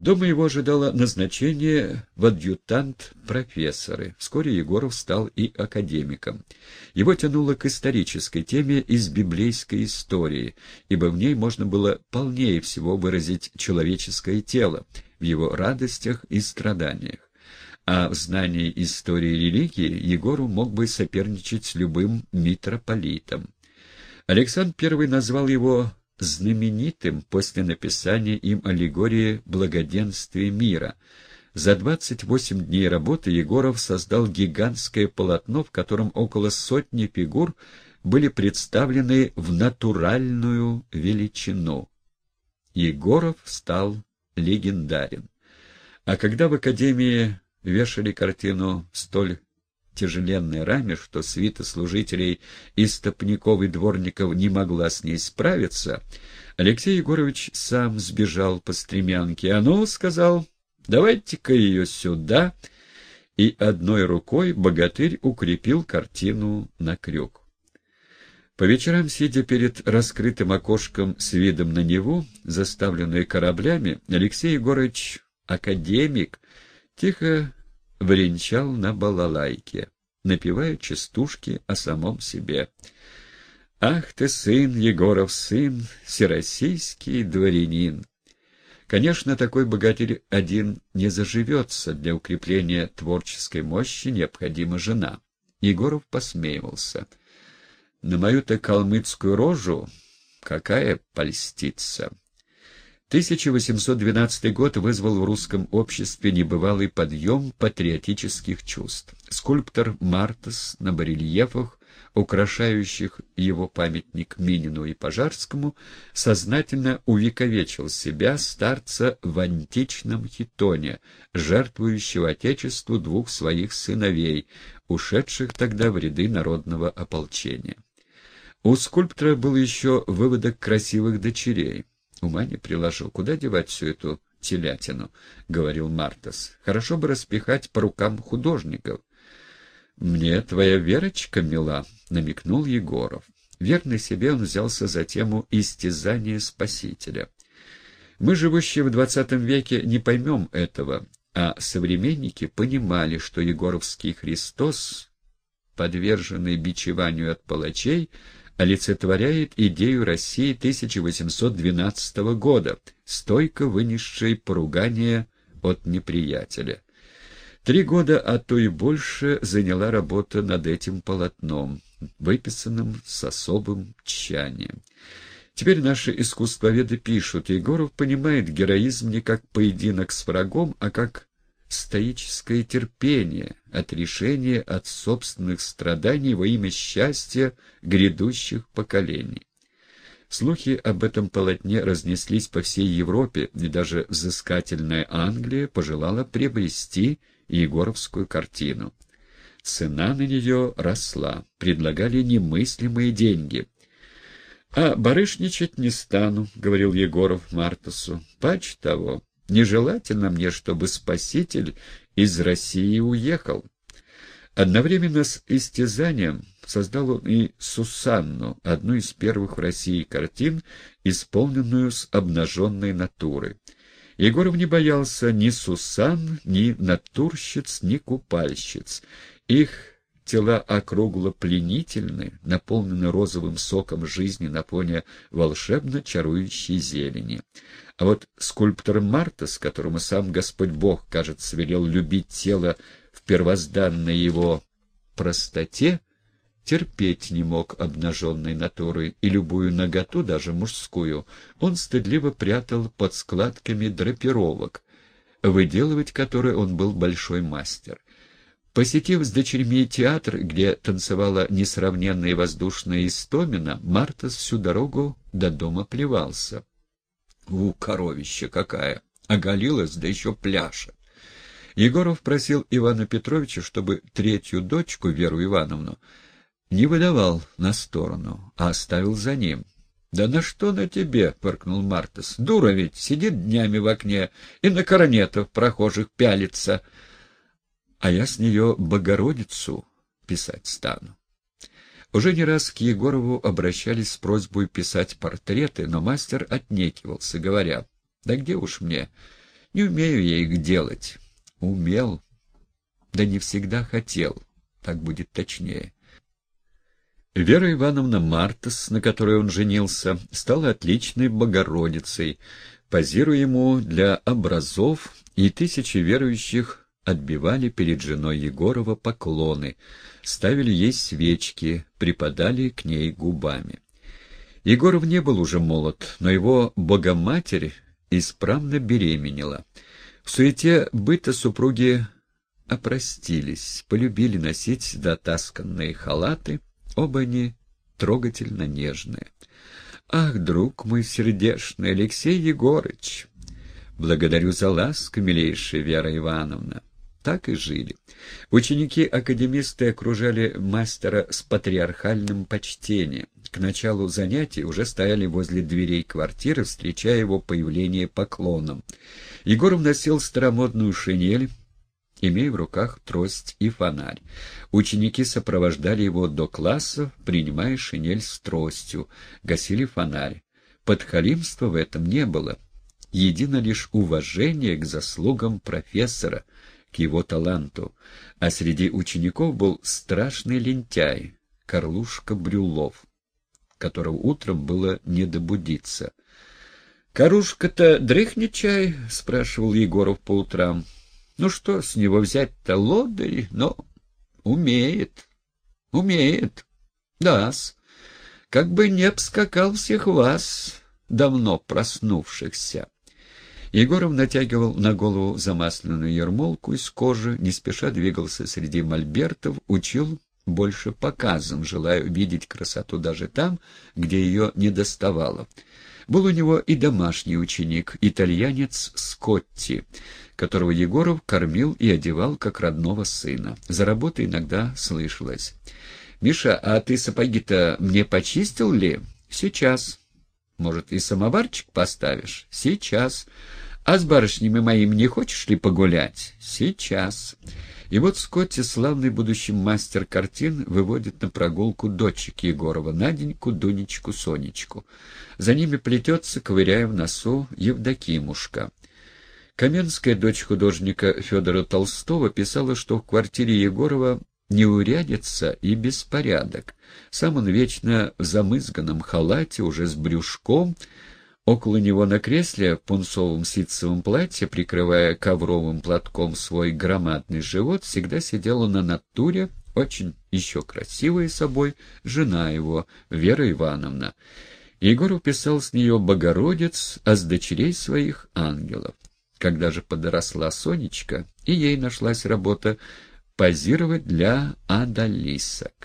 Дома его ожидало назначение в адъютант профессоры. Вскоре Егоров стал и академиком. Его тянуло к исторической теме из библейской истории, ибо в ней можно было полнее всего выразить человеческое тело в его радостях и страданиях. А в знании истории религии Егору мог бы соперничать с любым митрополитом. Александр I назвал его знаменитым после написания им аллегории «Благоденствие мира». За 28 дней работы Егоров создал гигантское полотно, в котором около сотни фигур были представлены в натуральную величину. Егоров стал легендарен. А когда в Академии вешали картину столь тяжеленной раме, что свита служителей истопников и дворников не могла с ней справиться, Алексей Егорович сам сбежал по стремянке. «А ну, — сказал, — давайте-ка ее сюда!» И одной рукой богатырь укрепил картину на крюк. По вечерам, сидя перед раскрытым окошком с видом на Неву, заставленной кораблями, Алексей Егорович, академик, тихо вренчал на балалайке, напевая частушки о самом себе. «Ах ты, сын, Егоров сын, всероссийский дворянин!» Конечно, такой богатырь один не заживется, для укрепления творческой мощи необходима жена. Егоров посмеивался. «На мою-то калмыцкую рожу какая польстится!» 1812 год вызвал в русском обществе небывалый подъем патриотических чувств. Скульптор Мартас на барельефах, украшающих его памятник Минину и Пожарскому, сознательно увековечил себя, старца в античном хитоне, жертвующего Отечеству двух своих сыновей, ушедших тогда в ряды народного ополчения. У скульптора был еще выводок красивых дочерей. Ума не приложил. Куда девать всю эту телятину? — говорил Мартас. — Хорошо бы распихать по рукам художников. — Мне твоя Верочка мила, — намекнул Егоров. Верный себе он взялся за тему истязания Спасителя. Мы, живущие в двадцатом веке, не поймем этого, а современники понимали, что Егоровский Христос, подверженный бичеванию от палачей, олицетворяет идею России 1812 года, стойко вынесшей поругание от неприятеля. Три года, а то и больше, заняла работа над этим полотном, выписанным с особым тщанием. Теперь наши искусствоведы пишут, Егоров понимает героизм не как поединок с врагом, а как стоическое терпение, отрешение от собственных страданий во имя счастья грядущих поколений. Слухи об этом полотне разнеслись по всей Европе, и даже взыскательная Англия пожелала приобрести Егоровскую картину. Цена на нее росла, предлагали немыслимые деньги. «А барышничать не стану», — говорил Егоров Мартасу. «Пач того, Нежелательно мне, чтобы Спаситель из России уехал. Одновременно с истязанием создал он и Сусанну, одну из первых в России картин, исполненную с обнаженной натуры. Егоров не боялся ни Сусан, ни натурщиц, ни купальщиц. Их тела округло-пленительны, наполнены розовым соком жизни на фоне волшебно чарующей зелени. А вот скульптор Мартас, которому сам Господь Бог, кажется, велел любить тело в первозданной его простоте, терпеть не мог обнаженной натуры, и любую наготу, даже мужскую, он стыдливо прятал под складками драпировок, выделывать которые он был большой мастер. Посетив с дочерьми театр, где танцевала несравненная воздушная Истомина, Мартас всю дорогу до дома плевался. У, коровища какая! Оголилась, да еще пляшет. Егоров просил Ивана Петровича, чтобы третью дочку, Веру Ивановну, не выдавал на сторону, а оставил за ним. — Да на что на тебе? — фыркнул Мартас. — Дура ведь, сидит днями в окне и на коронетов прохожих пялится. А я с нее Богородицу писать стану. Уже не раз к Егорову обращались с просьбой писать портреты, но мастер отнекивался, говоря, «Да где уж мне? Не умею я их делать. Умел, да не всегда хотел. Так будет точнее. Вера Ивановна Мартас, на которой он женился, стала отличной богородицей, позируя ему для образов, и тысячи верующих отбивали перед женой Егорова поклоны, ставили ей свечки, припадали к ней губами. Егоров не был уже молод, но его богоматерь исправно беременела. В суете быта супруги опростились, полюбили носить дотасканные халаты, оба они трогательно нежные. «Ах, друг мой сердешный, Алексей Егорыч! Благодарю за ласку, милейшая Вера Ивановна!» Так и жили. Ученики-академисты окружали мастера с патриархальным почтением. К началу занятий уже стояли возле дверей квартиры, встречая его появление поклоном. Егоров носил старомодную шинель, имея в руках трость и фонарь. Ученики сопровождали его до класса, принимая шинель с тростью, гасили фонарь. Подхалимства в этом не было. Едино лишь уважение к заслугам профессора, к его таланту. А среди учеников был страшный лентяй, Карлушка Брюлов, которого утром было не добудиться. «Карушка-то дрыхнет чай?» — спрашивал Егоров по утрам. Ну что с него взять-то лодырь, но умеет, умеет, да-с. Как бы не обскакал всех вас, давно проснувшихся. Егоров натягивал на голову замасленную ермолку из кожи, не спеша двигался среди мольбертов, учил больше показом, желая увидеть красоту даже там, где ее не доставало. Был у него и домашний ученик, итальянец Скотти, которого Егоров кормил и одевал как родного сына. За работой иногда слышалось. «Миша, а ты сапоги-то мне почистил ли?» «Сейчас». «Может, и самоварчик поставишь?» «Сейчас». «А с барышнями моими не хочешь ли погулять?» «Сейчас». И вот Скотти, славный будущий мастер картин, выводит на прогулку дочек Егорова, Наденьку, Дунечку, Сонечку. За ними плетется, ковыряя в носу, Евдокимушка. Каменская дочь художника Федора Толстого писала, что в квартире Егорова неурядица и беспорядок. Сам он вечно в замызганном халате, уже с брюшком, около него на кресле в пунцовом ситцевом платье, прикрывая ковровым платком свой громадный живот, всегда сидела на натуре, очень еще красивая собой, жена его, Вера Ивановна. Егор писал с нее «Богородец», а с дочерей своих — ангелов. Когда же подросла Сонечка, и ей нашлась работа позировать для адалисок.